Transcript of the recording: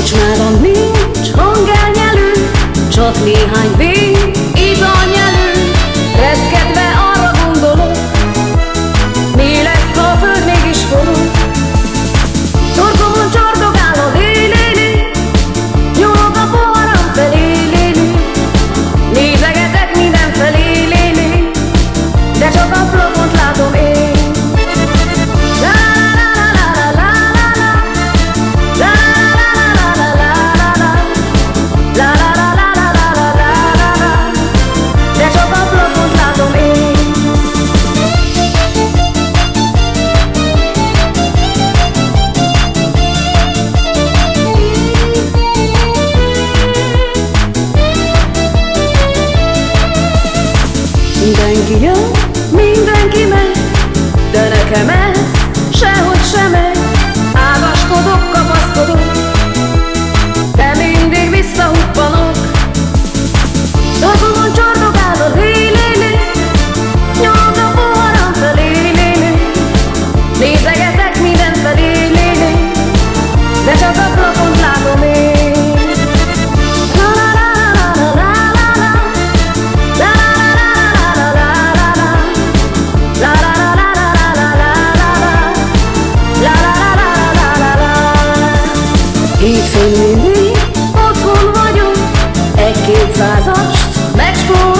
kocsmában nincs hangelnyelő, csak néhány vég Mindenki jön, mindenki megy, de nekem ez sehogy sem megy. Én mindig otthon vagyok, egy-kétszázast megspórolom.